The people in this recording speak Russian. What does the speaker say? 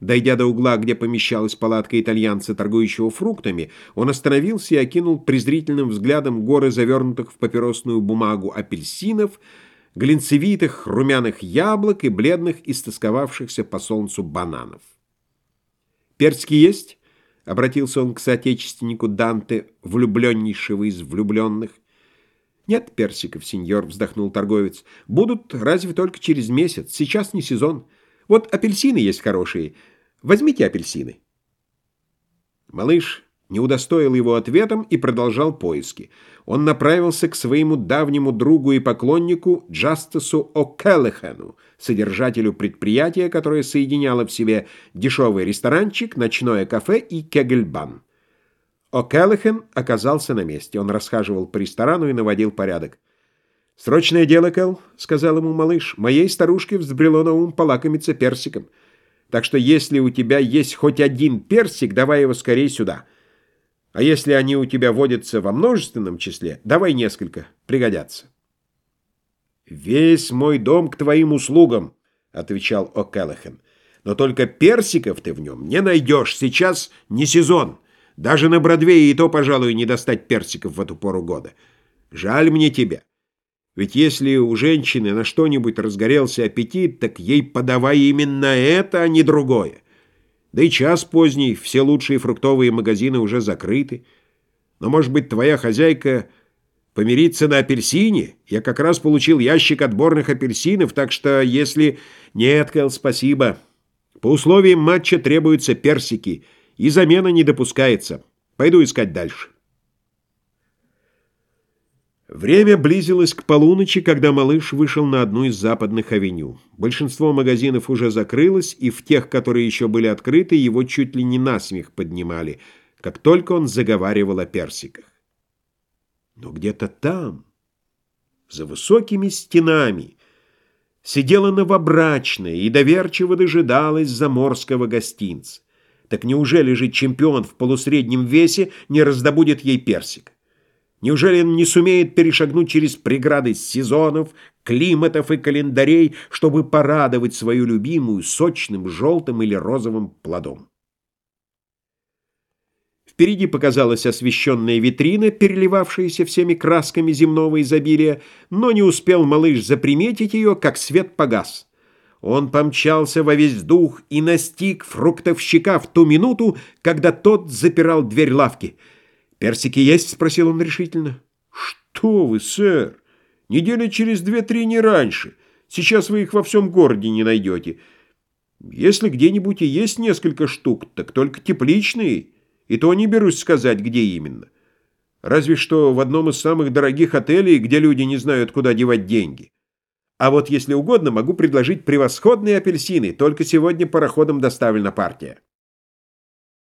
Дойдя до угла, где помещалась палатка итальянца, торгующего фруктами, он остановился и окинул презрительным взглядом горы завернутых в папиросную бумагу апельсинов, глинцевитых румяных яблок и бледных, истосковавшихся по солнцу бананов. «Персики есть?» — обратился он к соотечественнику Данте, влюбленнейшего из влюбленных. «Нет персиков, сеньор», — вздохнул торговец. «Будут разве только через месяц. Сейчас не сезон. Вот апельсины есть хорошие. Возьмите апельсины». Малыш не удостоил его ответом и продолжал поиски. Он направился к своему давнему другу и поклоннику Джастасу О'Келлехену, содержателю предприятия, которое соединяло в себе дешевый ресторанчик, ночное кафе и кегельбан. О'Келлехен оказался на месте. Он расхаживал по ресторану и наводил порядок. «Срочное дело, Кэл», — сказал ему малыш, — «моей старушке взбрело на ум полакомиться персиком. Так что если у тебя есть хоть один персик, давай его скорее сюда». А если они у тебя водятся во множественном числе, давай несколько, пригодятся. «Весь мой дом к твоим услугам», — отвечал О'Келлахен. «Но только персиков ты в нем не найдешь. Сейчас не сезон. Даже на Бродвее и то, пожалуй, не достать персиков в эту пору года. Жаль мне тебя. Ведь если у женщины на что-нибудь разгорелся аппетит, так ей подавай именно это, а не другое. Да и час поздний, все лучшие фруктовые магазины уже закрыты. Но, может быть, твоя хозяйка помирится на апельсине? Я как раз получил ящик отборных апельсинов, так что если... Нет, Кэл, спасибо. По условиям матча требуются персики, и замена не допускается. Пойду искать дальше. Время близилось к полуночи, когда малыш вышел на одну из западных авеню. Большинство магазинов уже закрылось, и в тех, которые еще были открыты, его чуть ли не насмех поднимали, как только он заговаривал о персиках. Но где-то там, за высокими стенами, сидела новобрачная и доверчиво дожидалась заморского гостинца. Так неужели же чемпион в полусреднем весе не раздобудет ей персик? Неужели он не сумеет перешагнуть через преграды сезонов, климатов и календарей, чтобы порадовать свою любимую сочным желтым или розовым плодом? Впереди показалась освещенная витрина, переливавшаяся всеми красками земного изобилия, но не успел малыш заприметить ее, как свет погас. Он помчался во весь дух и настиг фруктовщика в ту минуту, когда тот запирал дверь лавки — «Персики есть?» — спросил он решительно. «Что вы, сэр? Недели через две-три не раньше. Сейчас вы их во всем городе не найдете. Если где-нибудь и есть несколько штук, так только тепличные, и то не берусь сказать, где именно. Разве что в одном из самых дорогих отелей, где люди не знают, куда девать деньги. А вот если угодно, могу предложить превосходные апельсины, только сегодня пароходом доставлена партия».